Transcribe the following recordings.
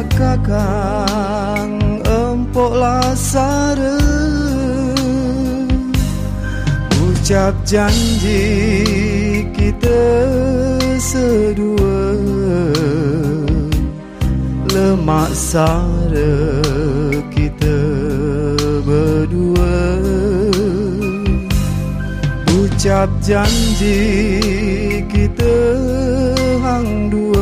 kakang empok lasare Ucap janji kita sedua. Lemak sara kita berdua. Ucap janji kita hang dua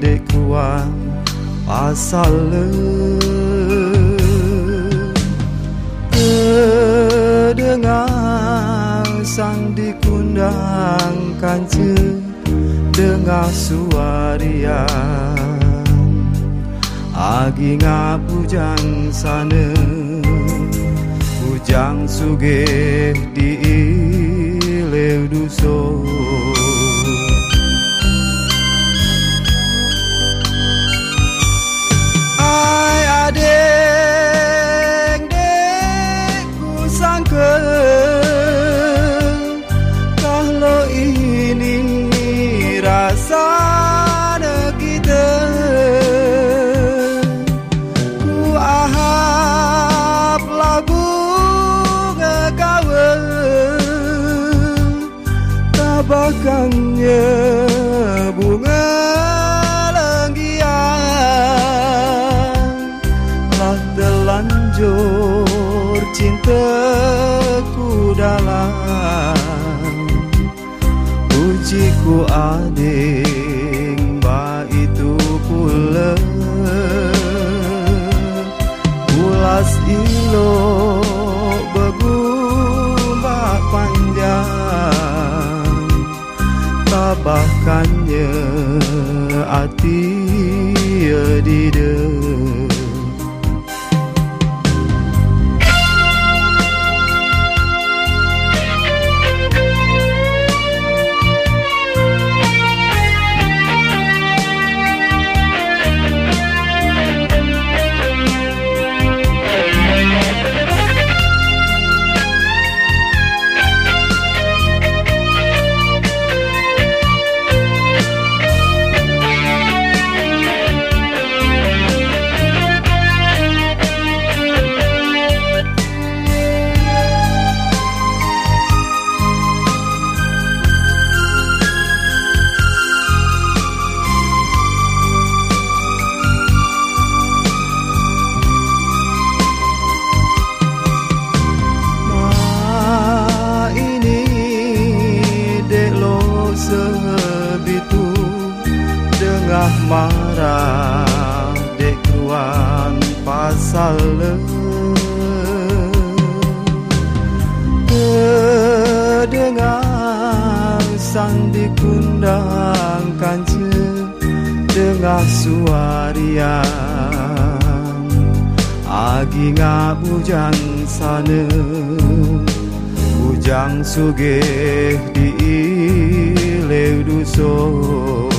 dek kuan pasal le Kedengar sang dikundang kanca Dengar suarian Agi ngapujang sana Pujang sugih di cintaku dalam Ujiku ading ba itu pula. Ulas ilo Marah dek keruan pasal le Kedengar sang dikundang kanca Dengah suarian. Agi ngabujang sana Bujang sugih di ilew duso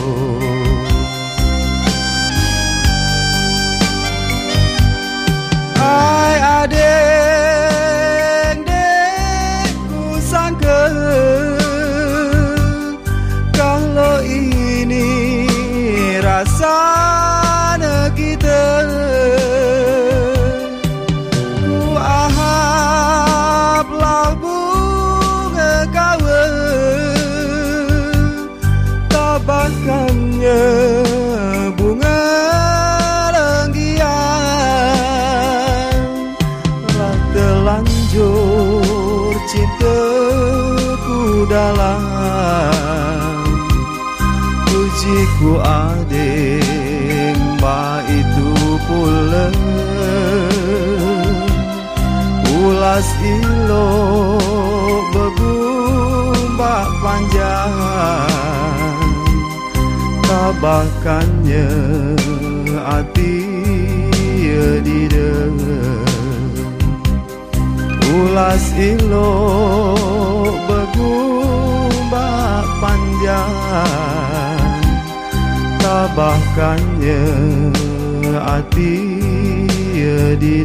rasa kita. Ku ahap lagu ngekawan Tabakannya bunga lenggian. Lah telanjur cintaku dalam Ujiku ading ma itu pula Ulas ilo begumbak panjang. Tabahkannya hati di Ulas ilo begumbak panjang Tabahkannya hati di